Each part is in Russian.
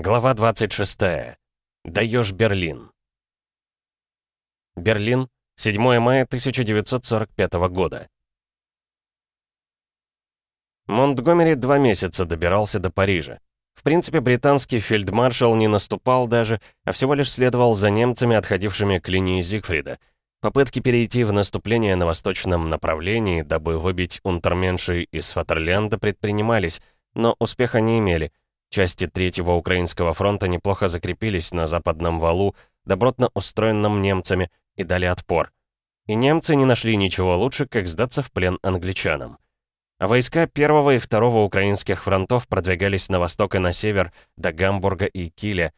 Глава 26. Даешь Берлин. Берлин, 7 мая 1945 года. Монтгомери два месяца добирался до Парижа. В принципе, британский фельдмаршал не наступал даже, а всего лишь следовал за немцами, отходившими к линии Зигфрида. Попытки перейти в наступление на восточном направлении, дабы выбить унтерменши из Фатерленда, предпринимались, но успеха не имели — Части Третьего Украинского фронта неплохо закрепились на западном валу, добротно устроенном немцами, и дали отпор. И немцы не нашли ничего лучше, как сдаться в плен англичанам. А войска Первого и Второго Украинских фронтов продвигались на восток и на север, до Гамбурга и Киля.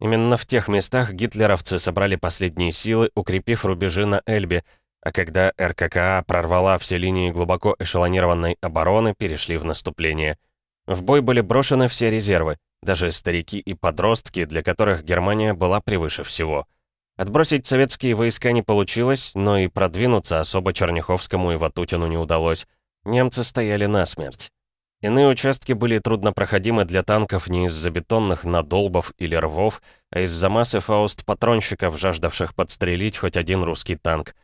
Именно в тех местах гитлеровцы собрали последние силы, укрепив рубежи на Эльбе, а когда РККА прорвала все линии глубоко эшелонированной обороны, перешли в наступление. В бой были брошены все резервы, даже старики и подростки, для которых Германия была превыше всего. Отбросить советские войска не получилось, но и продвинуться особо Черняховскому и Ватутину не удалось. Немцы стояли насмерть. Иные участки были труднопроходимы для танков не из-за бетонных надолбов или рвов, а из-за массы фауст-патронщиков, жаждавших подстрелить хоть один русский танк.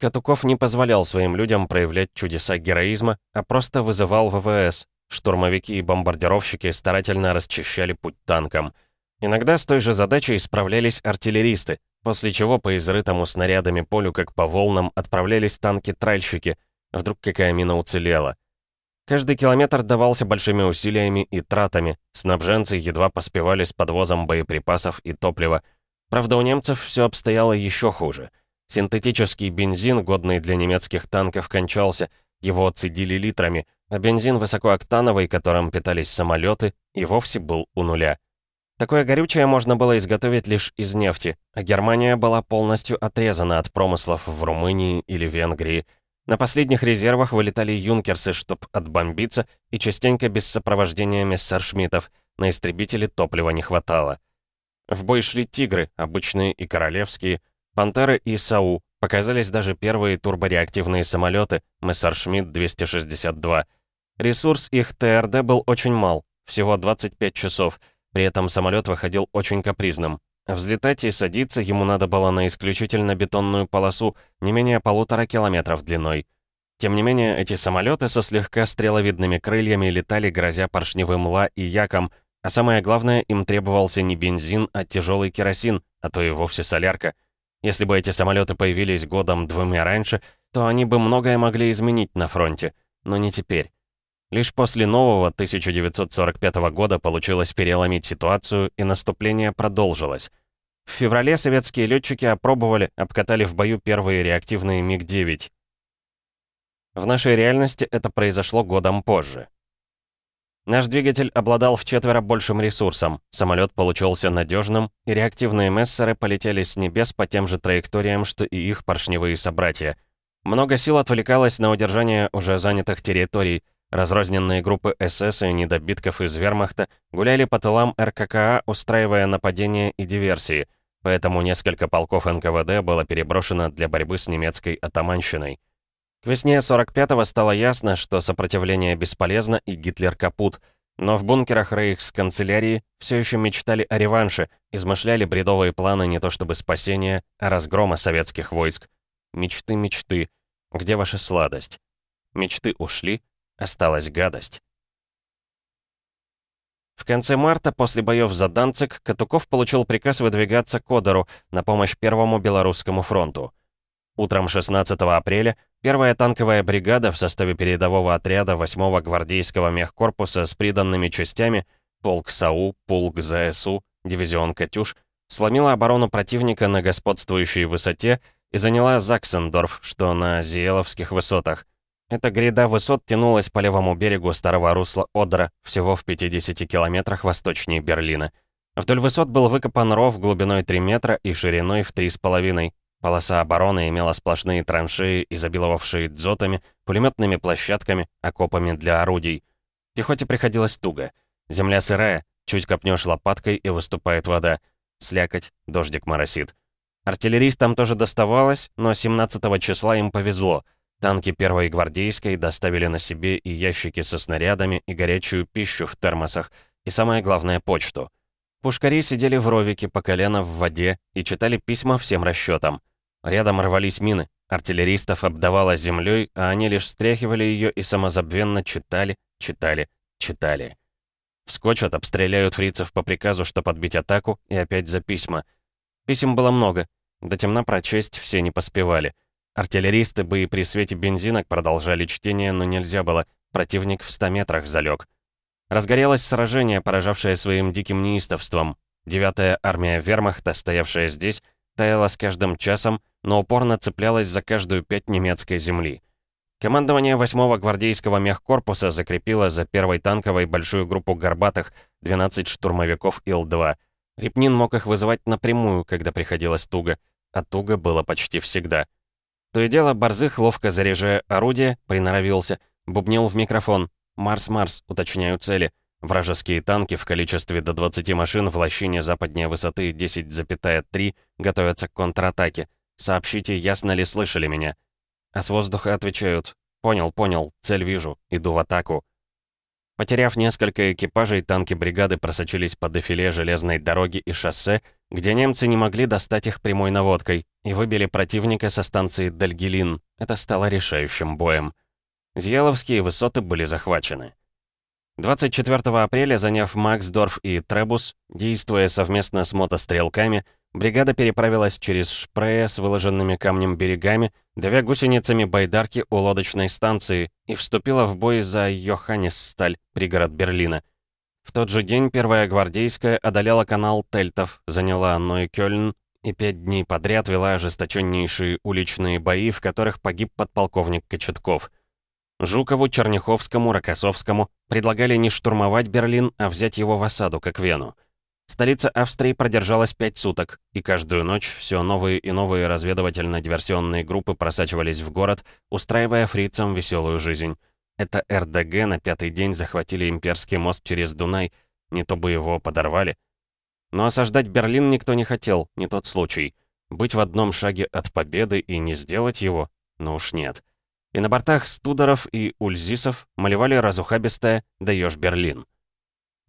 Катуков не позволял своим людям проявлять чудеса героизма, а просто вызывал ВВС, Штурмовики и бомбардировщики старательно расчищали путь танкам. Иногда с той же задачей справлялись артиллеристы, после чего по изрытому снарядами полю, как по волнам, отправлялись танки-тральщики. Вдруг какая мина уцелела. Каждый километр давался большими усилиями и тратами. Снабженцы едва поспевали с подвозом боеприпасов и топлива. Правда, у немцев все обстояло еще хуже. Синтетический бензин, годный для немецких танков, кончался. Его цедили литрами, а бензин высокооктановый, которым питались самолеты, и вовсе был у нуля. Такое горючее можно было изготовить лишь из нефти, а Германия была полностью отрезана от промыслов в Румынии или Венгрии. На последних резервах вылетали юнкерсы, чтобы отбомбиться, и частенько без сопровождения мессершмиттов, на истребители топлива не хватало. В бой шли «Тигры», обычные и королевские, «Пантеры» и «Сау», показались даже первые турбореактивные самолеты Мессершмитт-262, Ресурс их ТРД был очень мал, всего 25 часов, при этом самолет выходил очень капризным. Взлетать и садиться ему надо было на исключительно бетонную полосу, не менее полутора километров длиной. Тем не менее, эти самолеты со слегка стреловидными крыльями летали, грозя поршневым ла и яком, а самое главное, им требовался не бензин, а тяжелый керосин, а то и вовсе солярка. Если бы эти самолеты появились годом-двумя раньше, то они бы многое могли изменить на фронте, но не теперь. Лишь после нового 1945 года получилось переломить ситуацию, и наступление продолжилось. В феврале советские летчики опробовали, обкатали в бою первые реактивные МиГ-9. В нашей реальности это произошло годом позже. Наш двигатель обладал в четверо большим ресурсом, самолет получился надежным, и реактивные мессеры полетели с небес по тем же траекториям, что и их поршневые собратья. Много сил отвлекалось на удержание уже занятых территорий, Разрозненные группы СС и недобитков из вермахта гуляли по тылам РККА, устраивая нападения и диверсии, поэтому несколько полков НКВД было переброшено для борьбы с немецкой атаманщиной. К весне 45-го стало ясно, что сопротивление бесполезно и Гитлер капут, но в бункерах рейхсканцелярии все еще мечтали о реванше, измышляли бредовые планы не то чтобы спасения, а разгрома советских войск. Мечты, мечты. Где ваша сладость? Мечты ушли, Осталась гадость. В конце марта, после боев за Данцик, Катуков получил приказ выдвигаться к Одеру на помощь Первому Белорусскому фронту. Утром 16 апреля первая танковая бригада в составе передового отряда 8-го гвардейского мехкорпуса с приданными частями полк САУ, полк ЗСУ, дивизион «Катюш» сломила оборону противника на господствующей высоте и заняла Заксендорф, что на Зиеловских высотах. Эта гряда высот тянулась по левому берегу старого русла Одера, всего в 50 километрах восточнее Берлина. Вдоль высот был выкопан ров глубиной 3 метра и шириной в 3,5. Полоса обороны имела сплошные траншеи, изобиловавшие дзотами, пулеметными площадками, окопами для орудий. Пехоте приходилось туго. Земля сырая, чуть копнешь лопаткой и выступает вода. Слякоть, дождик моросит. Артиллеристам тоже доставалось, но 17 числа им повезло — Танки первой гвардейской доставили на себе и ящики со снарядами, и горячую пищу в термосах, и самое главное — почту. Пушкари сидели в ровике по колено в воде и читали письма всем расчетам. Рядом рвались мины, артиллеристов обдавало землей, а они лишь стряхивали ее и самозабвенно читали, читали, читали. Вскочат, обстреляют фрицев по приказу, что подбить атаку, и опять за письма. Писем было много. До темна прочесть все не поспевали. Артиллеристы бы и при свете бензинок продолжали чтение, но нельзя было. Противник в 100 метрах залег. Разгорелось сражение, поражавшее своим диким неистовством. Девятая армия вермахта, стоявшая здесь, таяла с каждым часом, но упорно цеплялась за каждую пять немецкой земли. Командование 8-го гвардейского мехкорпуса закрепило за первой танковой большую группу горбатых, 12 штурмовиков Ил-2. Репнин мог их вызывать напрямую, когда приходилось туго, а туго было почти всегда. То и дело, Борзых, ловко заряжая орудие, приноровился, бубнил в микрофон. «Марс-Марс, уточняю цели». Вражеские танки в количестве до 20 машин в лощине западнее высоты 10,3 готовятся к контратаке. Сообщите, ясно ли слышали меня. А с воздуха отвечают «Понял, понял, цель вижу, иду в атаку». Потеряв несколько экипажей, танки бригады просочились по дефиле железной дороги и шоссе, где немцы не могли достать их прямой наводкой, и выбили противника со станции Дальгелин. Это стало решающим боем. Зьяловские высоты были захвачены. 24 апреля, заняв Максдорф и Требус, действуя совместно с мотострелками, Бригада переправилась через Шпрее с выложенными камнем берегами, давя гусеницами байдарки у лодочной станции, и вступила в бой за Йоханнессталь, пригород Берлина. В тот же день первая гвардейская одолела канал Тельтов, заняла Нойкёльн и пять дней подряд вела ожесточеннейшие уличные бои, в которых погиб подполковник Кочетков. Жукову, Черняховскому, Рокоссовскому предлагали не штурмовать Берлин, а взять его в осаду, как Вену. Столица Австрии продержалась пять суток, и каждую ночь все новые и новые разведывательно-диверсионные группы просачивались в город, устраивая фрицам веселую жизнь. Это РДГ на пятый день захватили имперский мост через Дунай, не то бы его подорвали. Но осаждать Берлин никто не хотел, не тот случай. Быть в одном шаге от победы и не сделать его? Ну уж нет. И на бортах Студоров и Ульзисов малевали разухабистое «Даешь Берлин».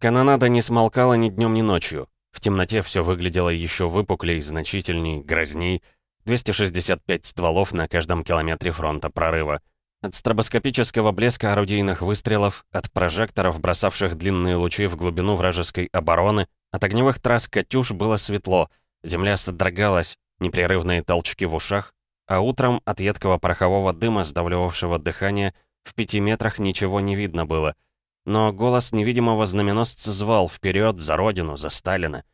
Канонада не смолкала ни днем, ни ночью. В темноте все выглядело еще выпуклей, значительней, грозней. 265 стволов на каждом километре фронта прорыва. От стробоскопического блеска орудийных выстрелов, от прожекторов, бросавших длинные лучи в глубину вражеской обороны, от огневых трасс «Катюш» было светло, земля содрогалась, непрерывные толчки в ушах, а утром от едкого порохового дыма, сдавливавшего дыхание, в пяти метрах ничего не видно было — но голос невидимого знаменосца звал вперед за родину, за Сталина.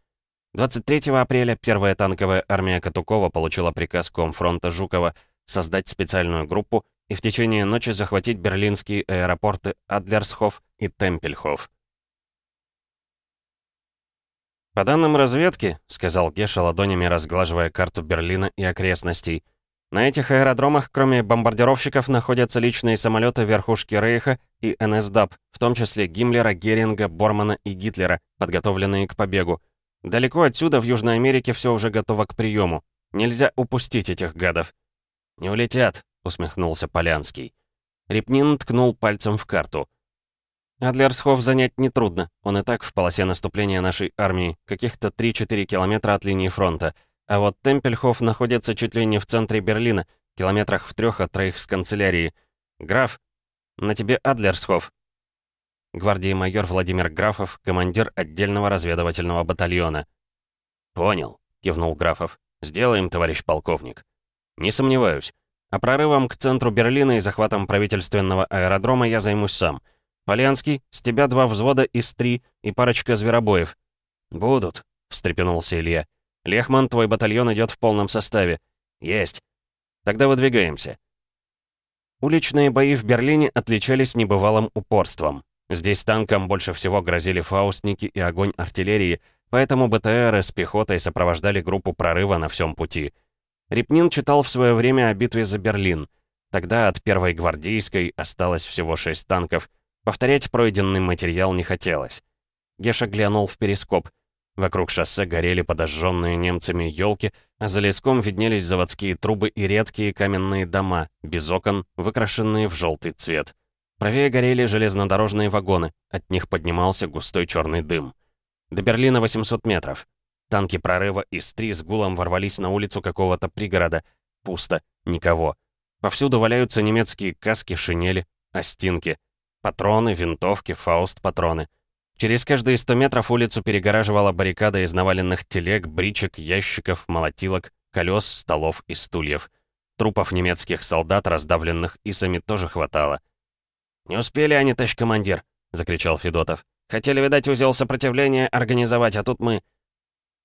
23 апреля первая танковая армия Катукова получила приказ комфронта Жукова создать специальную группу и в течение ночи захватить берлинские аэропорты Адлерсхоф и Темпельхоф. «По данным разведки», — сказал Геша ладонями, разглаживая карту Берлина и окрестностей, на этих аэродромах, кроме бомбардировщиков, находятся личные самолеты верхушки Рейха и НСДАП, в том числе Гиммлера, Геринга, Бормана и Гитлера, подготовленные к побегу. Далеко отсюда, в Южной Америке, все уже готово к приему. Нельзя упустить этих гадов. «Не улетят», — усмехнулся Полянский. Репнин ткнул пальцем в карту. Адлерсхоф занять нетрудно. Он и так в полосе наступления нашей армии, каких-то 3-4 километра от линии фронта — а вот Темпельхоф находится чуть ли не в центре Берлина, километрах в трех от троих с канцелярии. Граф, на тебе Адлерсхоф. Гвардии майор Владимир Графов, командир отдельного разведывательного батальона. «Понял», — кивнул Графов. «Сделаем, товарищ полковник». «Не сомневаюсь. А прорывом к центру Берлина и захватом правительственного аэродрома я займусь сам. Полянский, с тебя два взвода из три и парочка зверобоев». «Будут», — встрепенулся Илья. «Лехман, твой батальон идет в полном составе». «Есть». «Тогда выдвигаемся». Уличные бои в Берлине отличались небывалым упорством. Здесь танкам больше всего грозили фаустники и огонь артиллерии, поэтому БТРы с пехотой сопровождали группу прорыва на всем пути. Репнин читал в свое время о битве за Берлин. Тогда от первой гвардейской осталось всего шесть танков. Повторять пройденный материал не хотелось. Геша глянул в перископ. Вокруг шоссе горели подожженные немцами елки, а за леском виднелись заводские трубы и редкие каменные дома, без окон, выкрашенные в желтый цвет. Правее горели железнодорожные вагоны, от них поднимался густой черный дым. До Берлина 800 метров. Танки прорыва из три с гулом ворвались на улицу какого-то пригорода. Пусто. Никого. Повсюду валяются немецкие каски, шинели, остинки. Патроны, винтовки, фауст-патроны. Через каждые 100 метров улицу перегораживала баррикада из наваленных телег, бричек, ящиков, молотилок, колес, столов и стульев. Трупов немецких солдат, раздавленных исами, тоже хватало. «Не успели они, товарищ командир!» — закричал Федотов. «Хотели, видать, узел сопротивления организовать, а тут мы...»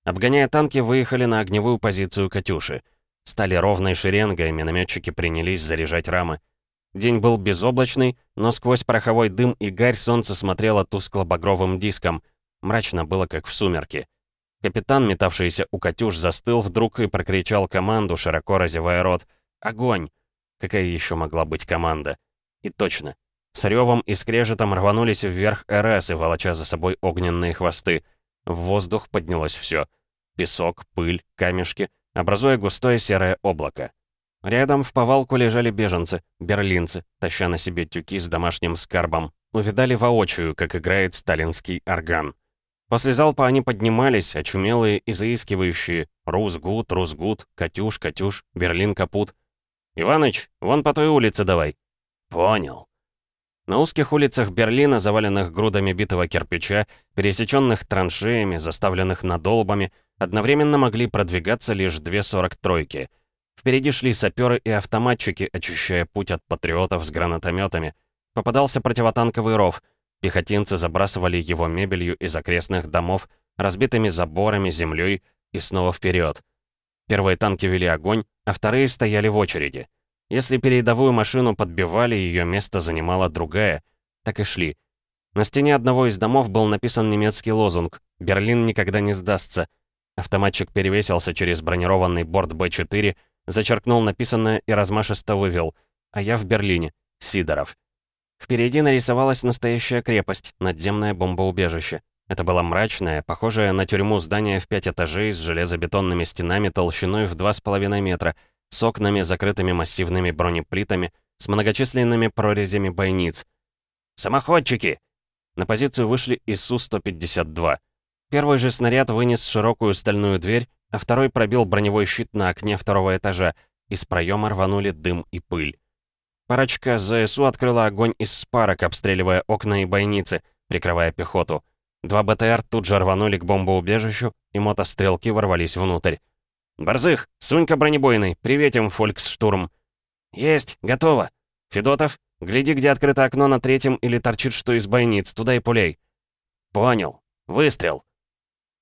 Обгоняя танки, выехали на огневую позицию «Катюши». Стали ровной шеренгой, минометчики принялись заряжать рамы. День был безоблачный, но сквозь пороховой дым и гарь солнце смотрело тускло-багровым диском. Мрачно было, как в сумерки. Капитан, метавшийся у «Катюш», застыл вдруг и прокричал команду, широко разевая рот. Огонь! Какая еще могла быть команда? И точно. С ревом и скрежетом рванулись вверх РС и волоча за собой огненные хвосты. В воздух поднялось все. Песок, пыль, камешки, образуя густое серое облако. Рядом вповалку лежали беженцы, берлинцы, таща на себе тюки с домашним скарбом. Увидали воочию, как играет сталинский орган. После залпа они поднимались, очумелые и заискивающие. Рус gut, Рус gut, Катюш, Катюш, Берлин капут. «Иваныч, вон по той улице давай». «Понял». На узких улицах Берлина, заваленных грудами битого кирпича, пересеченных траншеями, заставленных надолбами, одновременно могли продвигаться лишь две сорок тройки. Впереди шли саперы и автоматчики, очищая путь от патриотов с гранатометами. Попадался противотанковый ров. Пехотинцы забрасывали его мебелью из окрестных домов, разбитыми заборами, землей и снова вперед. Первые танки вели огонь, а вторые стояли в очереди. Если передовую машину подбивали, ее место занимала другая. Так и шли. На стене одного из домов был написан немецкий лозунг «Берлин никогда не сдастся». Автоматчик перевесился через бронированный борт Б-4, зачеркнул написанное и размашисто вывел «А я в Берлине. Сидоров». Впереди нарисовалась настоящая крепость, надземное бомбоубежище. Это было мрачное, похожее на тюрьму здание в пять этажей с железобетонными стенами толщиной в 2,5 метра, с окнами, закрытыми массивными бронеплитами, с многочисленными прорезями бойниц. «Самоходчики!» На позицию вышли ИСУ-152. Первый же снаряд вынес широкую стальную дверь, а второй пробил броневой щит на окне второго этажа. Из проема рванули дым и пыль. Парочка ЗСУ открыла огонь из спарок, обстреливая окна и бойницы, прикрывая пехоту. Два БТР тут же рванули к бомбоубежищу, и мотострелки ворвались внутрь. «Борзых, сунь-ка бронебойный, приветим, Фольксштурм!» «Есть, готово!» «Федотов, гляди, где открыто окно на третьем или торчит что из бойниц, туда и пулей!» «Понял. Выстрел!»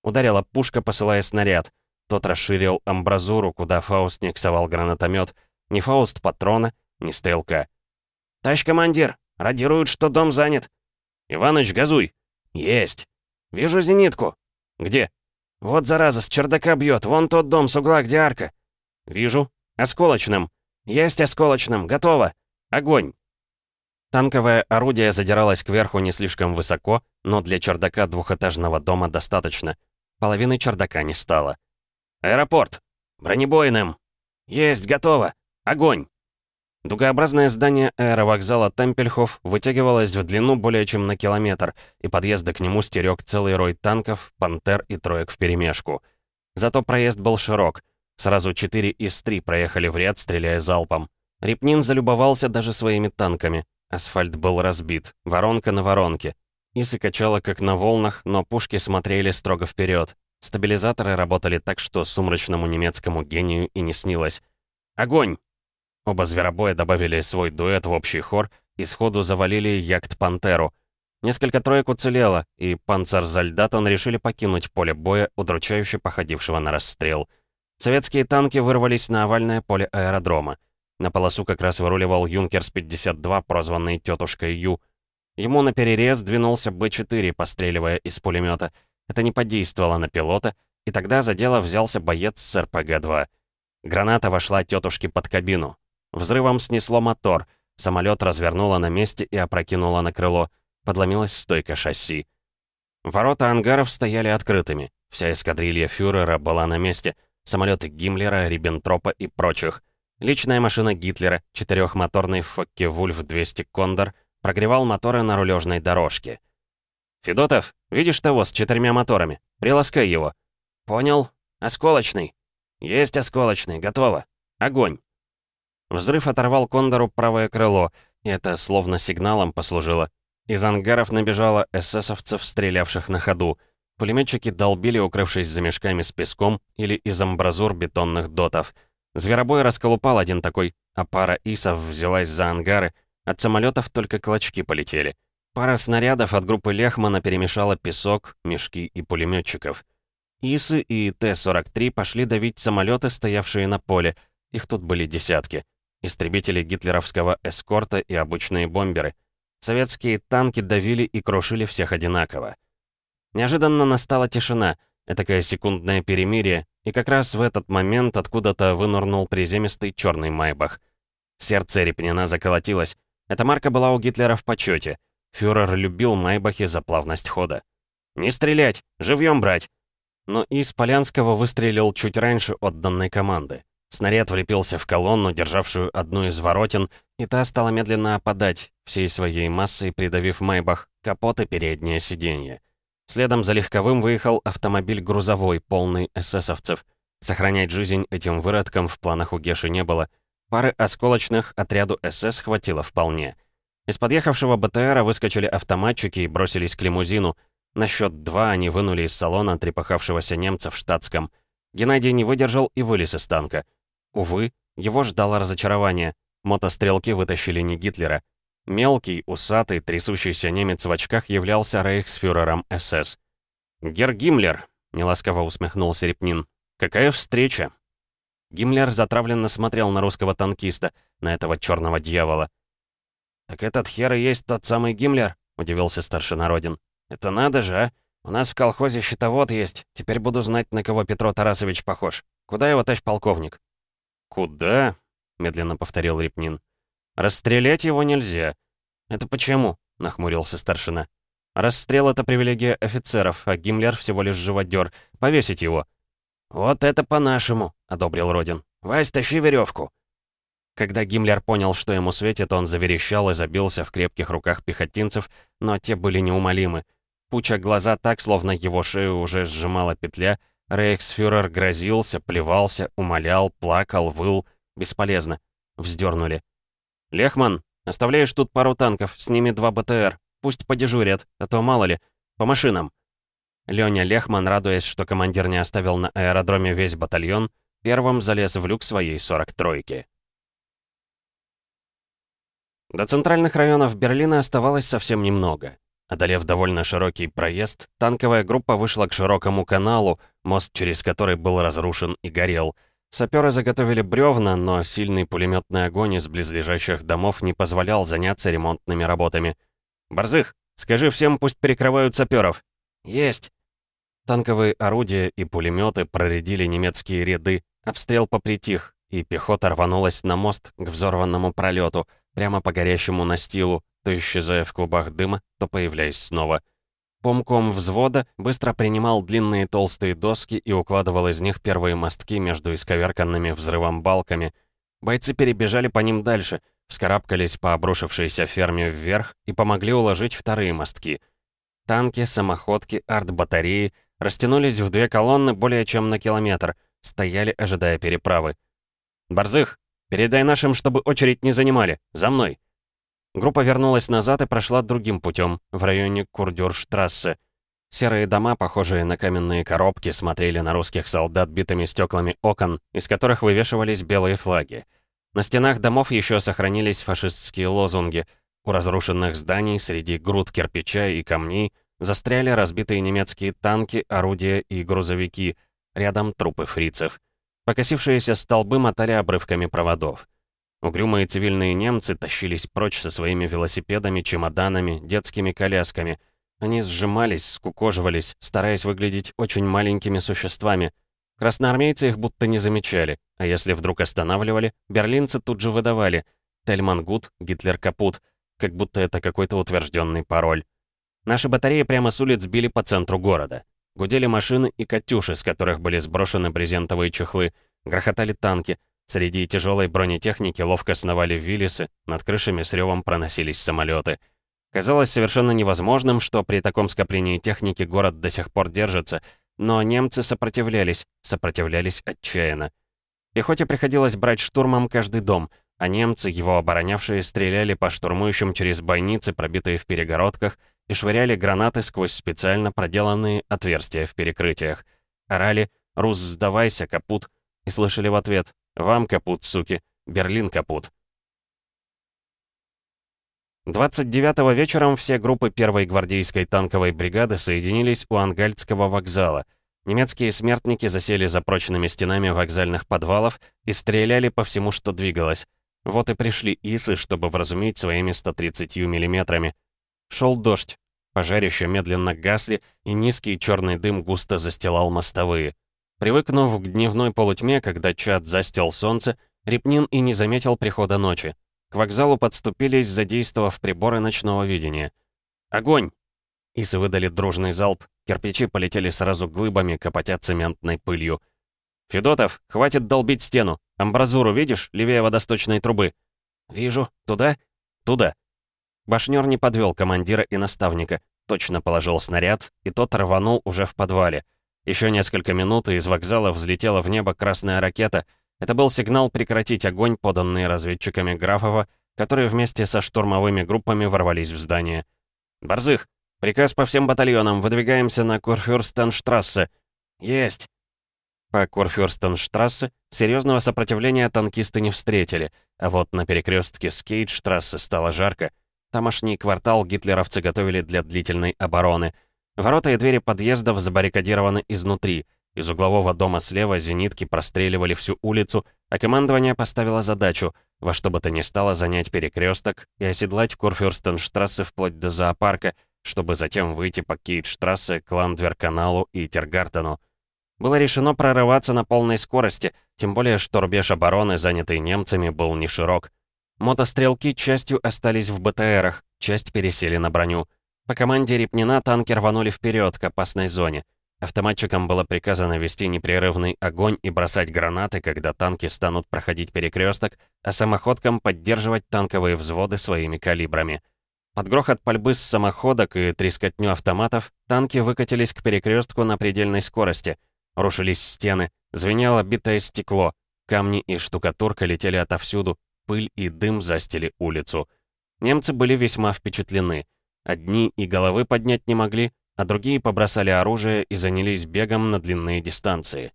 Ударила пушка, посылая снаряд. Тот расширил амбразуру, куда Фауст не совал гранатомет. Не Фауст патрона, не стрелка. «Товарищ командир, радируют, что дом занят!» «Иваныч, газуй!» «Есть!» «Вижу зенитку!» «Где?» «Вот зараза, с чердака бьет. Вон тот дом с угла, где арка». «Вижу. Осколочным». «Есть осколочным. Готово. Огонь». Танковое орудие задиралось кверху не слишком высоко, но для чердака двухэтажного дома достаточно. Половины чердака не стало. «Аэропорт! Бронебойным! Есть, готово! Огонь!» Дугообразное здание аэровокзала Темпельхоф вытягивалось в длину более чем на километр, и подъезда к нему стерег целый рой танков, пантер и троек вперемешку. Зато проезд был широк. Сразу четыре из три проехали в ряд, стреляя залпом. Репнин залюбовался даже своими танками. Асфальт был разбит, воронка на воронке. Исы качало как на волнах, но пушки смотрели строго вперед. Стабилизаторы работали так, что сумрачному немецкому гению и не снилось. «Огонь!» Оба зверобоя добавили свой дуэт в общий хор и сходу завалили яхт-пантеру. Несколько троек уцелело, и панцерзальдатон решили покинуть поле боя, удручающе походившего на расстрел. Советские танки вырвались на овальное поле аэродрома. На полосу как раз выруливал «Юнкерс-52», прозванный «Тетушкой Ю». Ему на перерез двинулся Б-4, постреливая из пулемета. Это не подействовало на пилота, и тогда за дело взялся боец с РПГ-2. Граната вошла тетушке под кабину. Взрывом снесло мотор. Самолет развернуло на месте и опрокинуло на крыло. Подломилась стойка шасси. Ворота ангаров стояли открытыми. Вся эскадрилья фюрера была на месте. Самолеты Гиммлера, Риббентропа и прочих. Личная машина Гитлера, четырехмоторный Фокке-Вульф-200 «Кондор», прогревал моторы на рулежной дорожке. «Федотов, видишь того с четырьмя моторами? Приласкай его». «Понял. Осколочный». «Есть осколочный, готово. Огонь». Взрыв оторвал Кондору правое крыло, и это словно сигналом послужило. Из ангаров набежало эсэсовцев, стрелявших на ходу. Пулеметчики долбили, укрывшись за мешками с песком или из амбразур бетонных дотов. Зверобой расколупал один такой, а пара исов взялась за ангары. От самолетов только клочки полетели. Пара снарядов от группы Лехмана перемешала песок, мешки и пулеметчиков. Исы и Т-43 пошли давить самолеты, стоявшие на поле. Их тут были десятки. Истребители гитлеровского эскорта и обычные бомберы. Советские танки давили и крушили всех одинаково. Неожиданно настала тишина, этакое секундное перемирие, и как раз в этот момент откуда-то вынырнул приземистый черный майбах. Сердце Репнина заколотилось. Эта марка была у Гитлера в почете. Фюрер любил майбахи за плавность хода. «Не стрелять! Живьем брать!» Но из Полянского выстрелил чуть раньше отданной команды. Снаряд влепился в колонну, державшую одну из воротин, и та стала медленно опадать, всей своей массой придавив майбах, капот и переднее сиденье. Следом за легковым выехал автомобиль грузовой, полный эсэсовцев. Сохранять жизнь этим выродкам в планах у Геши не было. Пары осколочных отряду СС хватило вполне. Из подъехавшего БТРа выскочили автоматчики и бросились к лимузину. На счет два они вынули из салона трепахавшегося немца в штатском. Геннадий не выдержал и вылез из танка. Увы, его ждало разочарование. Мотострелки вытащили не Гитлера. Мелкий, усатый, трясущийся немец в очках являлся рейхсфюрером СС. «Герр Гиммлер», — неласково усмехнулся Репнин. «Какая встреча!» Гиммлер затравленно смотрел на русского танкиста, на этого черного дьявола. «Так этот хер и есть тот самый Гиммлер?» — удивился старший Родин. «Это надо же, а? У нас в колхозе счетовод есть. Теперь буду знать, на кого Петро Тарасович похож. Куда его тащ полковник?» «Куда?» — медленно повторил Репнин. «Расстрелять его нельзя». «Это почему?» — нахмурился старшина. «Расстрел — это привилегия офицеров, а Гиммлер всего лишь живодер. Повесить его». «Вот это по-нашему», — одобрил Родин. «Вась, тащи веревку. Когда Гиммлер понял, что ему светит, он заверещал и забился в крепких руках пехотинцев, но те были неумолимы. Пуча глаза так, словно его шею уже сжимала петля, рейхсфюрер грозился, плевался, умолял, плакал, выл. Бесполезно. Вздернули. «Лехман, оставляешь тут пару танков, с ними два БТР. Пусть подежурят, а то мало ли. По машинам». Лёня Лехман, радуясь, что командир не оставил на аэродроме весь батальон, первым залез в люк своей 43-ки. До центральных районов Берлина оставалось совсем немного. Одолев довольно широкий проезд, танковая группа вышла к широкому каналу, мост через который был разрушен и горел — Саперы заготовили бревна, но сильный пулеметный огонь из близлежащих домов не позволял заняться ремонтными работами. «Борзых, скажи всем, пусть перекрывают саперов». «Есть!» Танковые орудия и пулеметы проредили немецкие ряды, обстрел попритих, и пехота рванулась на мост к взорванному пролету, прямо по горящему настилу, то исчезая в клубах дыма, то появляясь снова — Помком взвода быстро принимал длинные толстые доски и укладывал из них первые мостки между исковерканными взрывом балками. Бойцы перебежали по ним дальше, вскарабкались по обрушившейся ферме вверх и помогли уложить вторые мостки. Танки, самоходки, арт-батареи растянулись в две колонны более чем на километр, стояли, ожидая переправы. «Борзых, передай нашим, чтобы очередь не занимали. За мной!» Группа вернулась назад и прошла другим путем, в районе Курдюрштрассе. Серые дома, похожие на каменные коробки, смотрели на русских солдат битыми стеклами окон, из которых вывешивались белые флаги. На стенах домов еще сохранились фашистские лозунги. У разрушенных зданий среди груд кирпича и камней застряли разбитые немецкие танки, орудия и грузовики, рядом трупы фрицев. Покосившиеся столбы мотали обрывками проводов. Угрюмые цивильные немцы тащились прочь со своими велосипедами, чемоданами, детскими колясками. Они сжимались, скукоживались, стараясь выглядеть очень маленькими существами. Красноармейцы их будто не замечали, а если вдруг останавливали, берлинцы тут же выдавали «Тельман Гуд, Гитлер капут», как будто это какой-то утвержденный пароль. Наши батареи прямо с улиц били по центру города. Гудели машины и «Катюши», с которых были сброшены брезентовые чехлы, грохотали танки — Среди тяжелой бронетехники ловко сновали Виллисы, над крышами с ревом проносились самолеты. Казалось совершенно невозможным, что при таком скоплении техники город до сих пор держится, но немцы сопротивлялись, сопротивлялись отчаянно. Пехоте приходилось брать штурмом каждый дом, а немцы, его оборонявшие, стреляли по штурмующим через бойницы, пробитые в перегородках, и швыряли гранаты сквозь специально проделанные отверстия в перекрытиях. Орали «Рус, сдавайся, капут!» и слышали в ответ «Вам капут, суки! Берлин капут!» 29-го вечером все группы первой гвардейской танковой бригады соединились у Ангальдского вокзала. Немецкие смертники засели за прочными стенами вокзальных подвалов и стреляли по всему, что двигалось. Вот и пришли исы, чтобы вразумить своими 130 миллиметрами. Шел дождь. Пожарища медленно гасли, и низкий черный дым густо застилал мостовые. Привыкнув к дневной полутьме, когда чад застил солнце, Репнин и не заметил прихода ночи. К вокзалу подступились, задействовав приборы ночного видения. «Огонь!» Исы выдали дружный залп. Кирпичи полетели сразу глыбами, копотя цементной пылью. «Федотов, хватит долбить стену. Амбразуру видишь, левее водосточной трубы?» «Вижу. Туда?» «Туда». Башнёр не подвел командира и наставника. Точно положил снаряд, и тот рванул уже в подвале. Еще несколько минут, и из вокзала взлетела в небо красная ракета — это был сигнал прекратить огонь, поданный разведчиками Графова, которые вместе со штурмовыми группами ворвались в здание. «Борзых! Приказ по всем батальонам, выдвигаемся на Курфюрстенштрассе!» «Есть!» По Курфюрстенштрассе серьезного сопротивления танкисты не встретили, а вот на перекрестке с стало жарко. Тамошний квартал гитлеровцы готовили для длительной обороны. Ворота и двери подъездов забаррикадированы изнутри. Из углового дома слева зенитки простреливали всю улицу, а командование поставило задачу во что бы то ни стало занять перекресток и оседлать Курфюрстенштрассе вплоть до зоопарка, чтобы затем выйти по Кейтштрассе к Ландверканалу и Тергартену. Было решено прорываться на полной скорости, тем более что рубеж обороны, занятый немцами, был не широк. Мотострелки частью остались в БТРах, часть пересели на броню. По команде Репнина танки рванули вперед к опасной зоне. Автоматчикам было приказано вести непрерывный огонь и бросать гранаты, когда танки станут проходить перекресток, а самоходкам поддерживать танковые взводы своими калибрами. Под грохот пальбы с самоходок и трескотню автоматов танки выкатились к перекрестку на предельной скорости. Рушились стены, звенело битое стекло, камни и штукатурка летели отовсюду, пыль и дым застили улицу. Немцы были весьма впечатлены. Одни и головы поднять не могли, а другие побросали оружие и занялись бегом на длинные дистанции.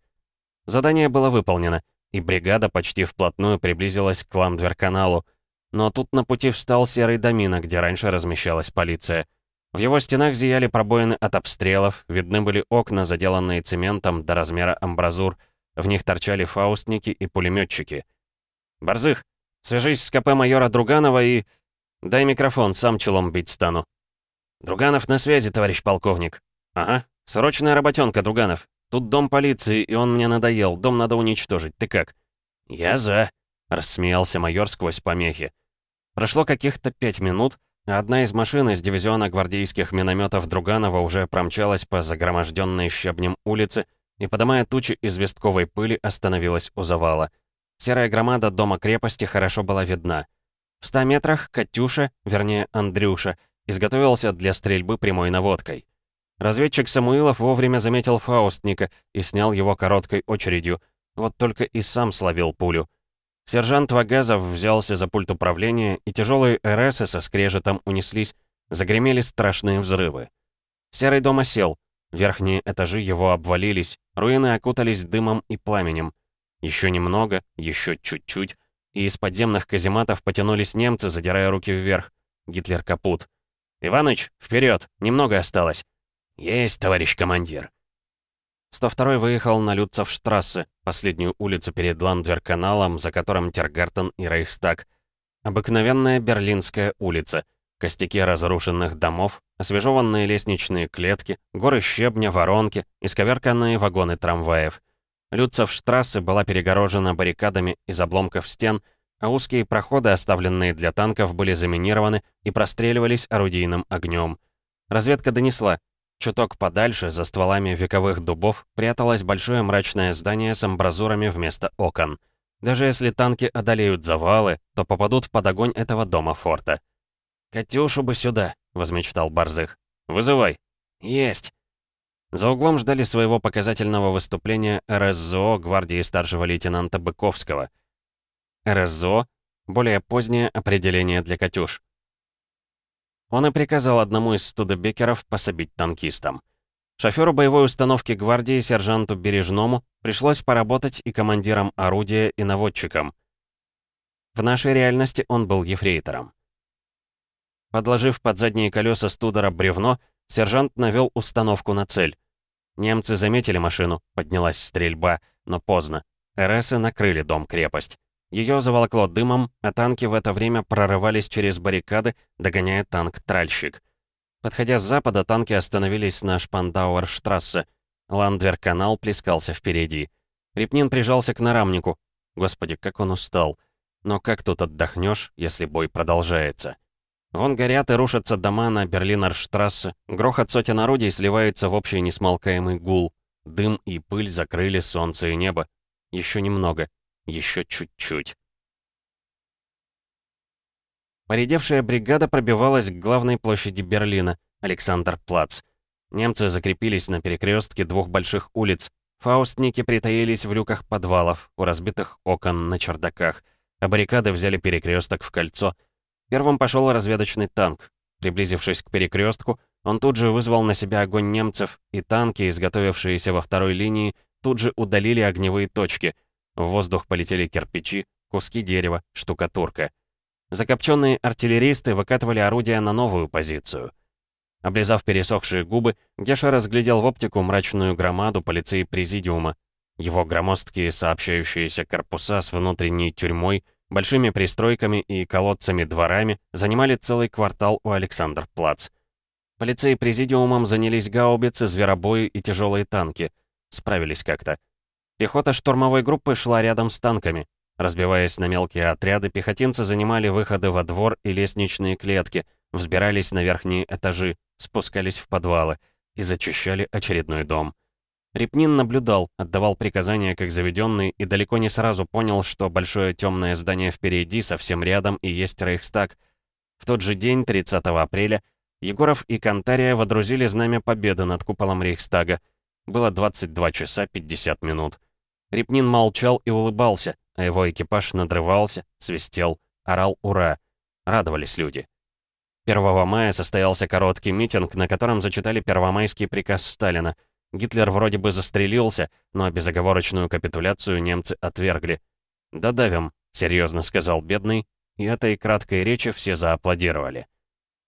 Задание было выполнено, и бригада почти вплотную приблизилась к Ламдвер-каналу, но тут на пути встал серый домина, где раньше размещалась полиция. В его стенах зияли пробоины от обстрелов, видны были окна, заделанные цементом до размера амбразур, в них торчали фаустники и пулеметчики. «Борзых, свяжись с КП майора Друганова и... Дай микрофон, сам челом бить стану», «Друганов на связи, товарищ полковник». «Ага, срочная работенка, Друганов. Тут дом полиции, и он мне надоел. Дом надо уничтожить. Ты как?» «Я за», — рассмеялся майор сквозь помехи. Прошло каких-то пять минут, а одна из машин из дивизиона гвардейских минометов Друганова уже промчалась по загроможденной щебнем улице и, подымая тучи известковой пыли, остановилась у завала. Серая громада дома-крепости хорошо была видна. В ста метрах Катюша, вернее Андрюша, изготовился для стрельбы прямой наводкой. Разведчик Самуилов вовремя заметил Фаустника и снял его короткой очередью, вот только и сам словил пулю. Сержант Вагазов взялся за пульт управления, и тяжелые РСы со скрежетом унеслись, загремели страшные взрывы. Серый дом осел, верхние этажи его обвалились, руины окутались дымом и пламенем. Еще немного, еще чуть-чуть, и из подземных казематов потянулись немцы, задирая руки вверх. Гитлер капут. «Иваныч, вперед! Немного осталось!» «Есть, товарищ командир!» 102-й выехал на Люцовштрассе, последнюю улицу перед Ландверканалом, за которым Тергартен и Рейхстаг. Обыкновенная Берлинская улица. Костяки разрушенных домов, освежеванные лестничные клетки, горы щебня, воронки, исковерканные вагоны трамваев. Люцовштрассе была перегорожена баррикадами из обломков стен, а узкие проходы, оставленные для танков, были заминированы и простреливались орудийным огнем. Разведка донесла. Чуток подальше, за стволами вековых дубов, пряталось большое мрачное здание с амбразурами вместо окон. Даже если танки одолеют завалы, то попадут под огонь этого дома-форта. «Катюшу бы сюда!» — возмечтал Барзых. «Вызывай». «Есть». За углом ждали своего показательного выступления РСЗО гвардии старшего лейтенанта Быковского. РСЗО — более позднее определение для «Катюш». Он и приказал одному из студебекеров пособить танкистам. Шофёру боевой установки гвардии, сержанту Бережному, пришлось поработать и командиром орудия, и наводчиком. В нашей реальности он был ефрейтором. Подложив под задние колеса студера бревно, сержант навел установку на цель. Немцы заметили машину, поднялась стрельба, но поздно. РСы накрыли дом-крепость. Ее заволокло дымом, а танки в это время прорывались через баррикады, догоняя танк-тральщик. Подходя с запада, танки остановились на Шпандауэрштрассе. Ландвер-канал плескался впереди. Репнин прижался к нарамнику. Господи, как он устал. Но как тут отдохнешь, если бой продолжается? Вон горят и рушатся дома на Берлинерштрассе. Грохот сотен орудий сливается в общий несмолкаемый гул. Дым и пыль закрыли солнце и небо. Еще немного. Еще чуть-чуть. Поредевшая бригада пробивалась к главной площади Берлина, Александр-Плац. Немцы закрепились на перекрестке двух больших улиц. Фаустники притаились в люках подвалов, у разбитых окон на чердаках, а баррикады взяли перекресток в кольцо. Первым пошел разведочный танк. Приблизившись к перекрестку, он тут же вызвал на себя огонь немцев, и танки, изготовившиеся во второй линии, тут же удалили огневые точки. В воздух полетели кирпичи, куски дерева, штукатурка. Закопченные артиллеристы выкатывали орудия на новую позицию. Облизав пересохшие губы, Геша разглядел в оптику мрачную громаду полицей президиума. Его громоздкие сообщающиеся корпуса с внутренней тюрьмой, большими пристройками и колодцами-дворами занимали целый квартал у Александр-Плац. Полицеи президиумом занялись гаубицы, зверобои и тяжелые танки. Справились как-то. Пехота штурмовой группы шла рядом с танками. Разбиваясь на мелкие отряды, пехотинцы занимали выходы во двор и лестничные клетки, взбирались на верхние этажи, спускались в подвалы и зачищали очередной дом. Репнин наблюдал, отдавал приказания как заведенный и далеко не сразу понял, что большое темное здание впереди, совсем рядом, и есть Рейхстаг. В тот же день, 30 апреля, Егоров и Кантария водрузили знамя победы над куполом Рейхстага. Было 22 часа 50 минут. Репнин молчал и улыбался, а его экипаж надрывался, свистел, орал «Ура!». Радовались люди. 1 мая состоялся короткий митинг, на котором зачитали первомайский приказ Сталина. Гитлер вроде бы застрелился, но безоговорочную капитуляцию немцы отвергли. «Додавим», — серьезно сказал бедный, и этой краткой речи все зааплодировали.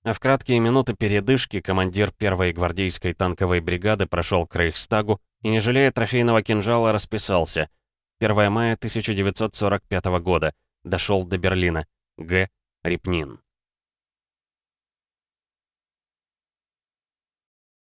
А в краткие минуты передышки командир первой гвардейской танковой бригады прошел к Рейхстагу и, не жалея трофейного кинжала, расписался — 1 мая 1945 года. Дошел до Берлина. Г. Репнин.